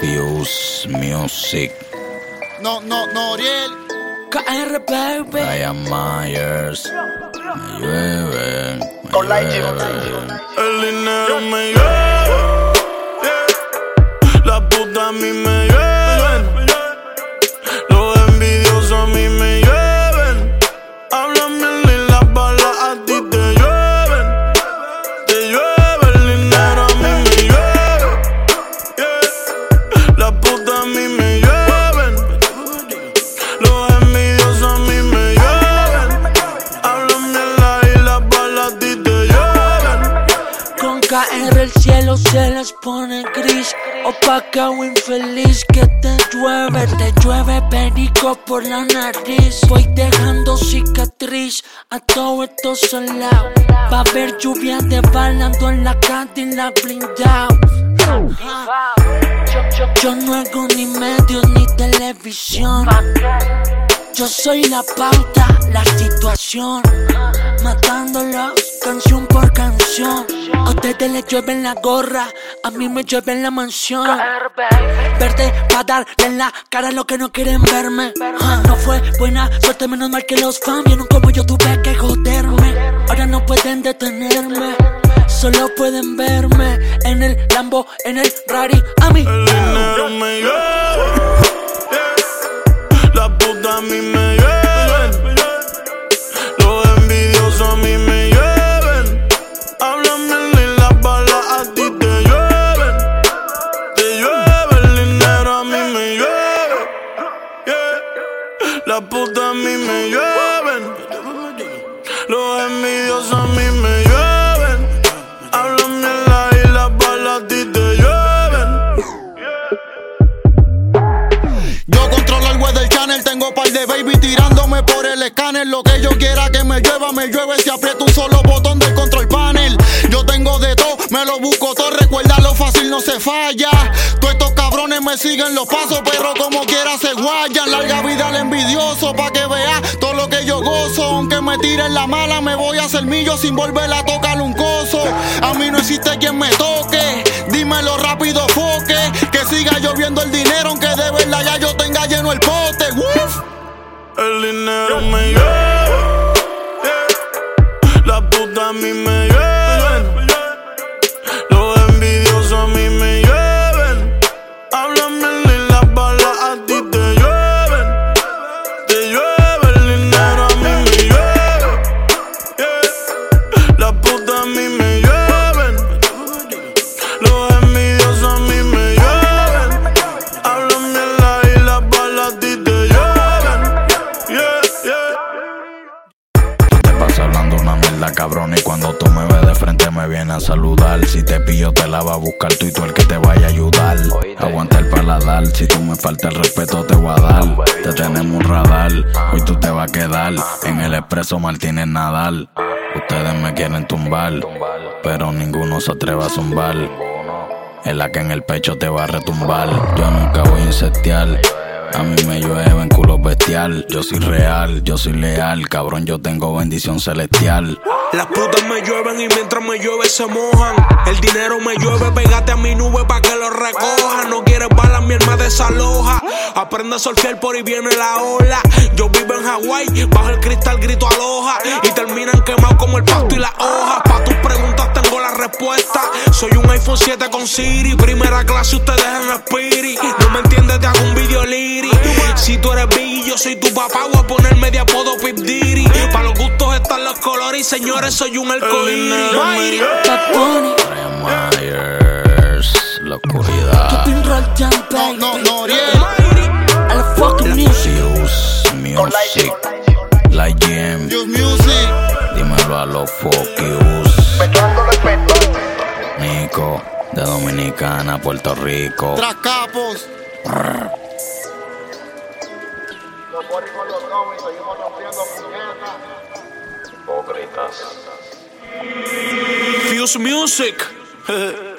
Fuse Music. No, no, no, Oriel. KR, baby. Brian Myers. Me llueve. Me llueve. El dinero me llueve. La puta a mí me KR el cielo se les pone gris. Opaca o infeliz que te llueve, te llueve perico por la nariz. Voy dejando cicatriz a todo esto solado. Va a haber lluvia de balando en la calle y la blindao. Yo, yo- no hago ni medios ni televisión. Yo soy la pauta, la situación. Matándolos Les llueve en la gorra, a mí me llueve en la mansión. Verde pa' darle en la cara a los que no quieren verme. No fue buena suerte, menos mal que los fans vieron como yo tuve que joderme. Ahora no pueden detenerme. Solo pueden verme en el Lambo, en el Rari, a mí. El dinero me llueve. Yeah. La puta a mí me Yeah. La puta a mí me llueven. Los envidiosos a mí me llueven. Hablan mierda y las balas a ti te llueven. Yo controlo el weather channel, tengo par de baby tirándome por el escáner. Lo que yo quiera que me llueva, me llueve si aprieto un solo botón del control panel. Yo tengo de todo, me lo busco todo, recuerda lo fácil no se falla. Todos estos me siguen los pasos, pero como quiera se guayan. Larga vida al envidioso, pa' que vea todo lo que yo gozo. Aunque me tiren la mala, me voy a hacer millo sin volver a tocar un coso. A mí no existe quien me toque, dímelo rápido, foque. Que siga lloviendo el dinero, aunque de verdad ya yo tenga lleno el pote. Uf. El dinero me llueve. Yeah. La puta a mí me hablando una mierda cabrón y cuando tú me ves de frente me viene a saludar. Si te pillo te la va a buscar tú y tú el que te vaya a ayudar. Aguanta el paladar, si tú me falta el respeto te voy a dar. Te tenemos un radar, hoy tú te vas a quedar en el expreso Martínez Nadal. Ustedes me quieren tumbar, pero ninguno se atreve a zumbar. Es la que en el pecho te va a retumbar. Yo nunca voy a insectear. A mí me llueven culos bestial. Yo soy real, yo soy leal. Cabrón, yo tengo bendición celestial. Las putas me llueven y mientras me llueve se mojan. El dinero me llueve, pégate a mi nube pa' que lo recoja. No quieres balas, mi alma desaloja. Aprende a surfear por ahí viene la ola. Yo vivo en Hawái, bajo el cristal grito aloja. Y terminan quemados como el pasto y la hoja. Pa' tus preguntas tengo la respuesta. Soy un iPhone 7 con Siri. Primera clase, ustedes en Spirit. No me entiendes, te hago un liri. Si tú eres Biggie, yo soy tu papá. Voy a ponerme de apodo Pip Diddy. Pa' los gustos están los colores. Y señores, soy un Myers, la oscuridad. Jam, No, no, no. A la fucking music. Music, la. Use Music. Dímelo a los focus. Nico, de Dominicana, Puerto Rico. Tras Fuse Music.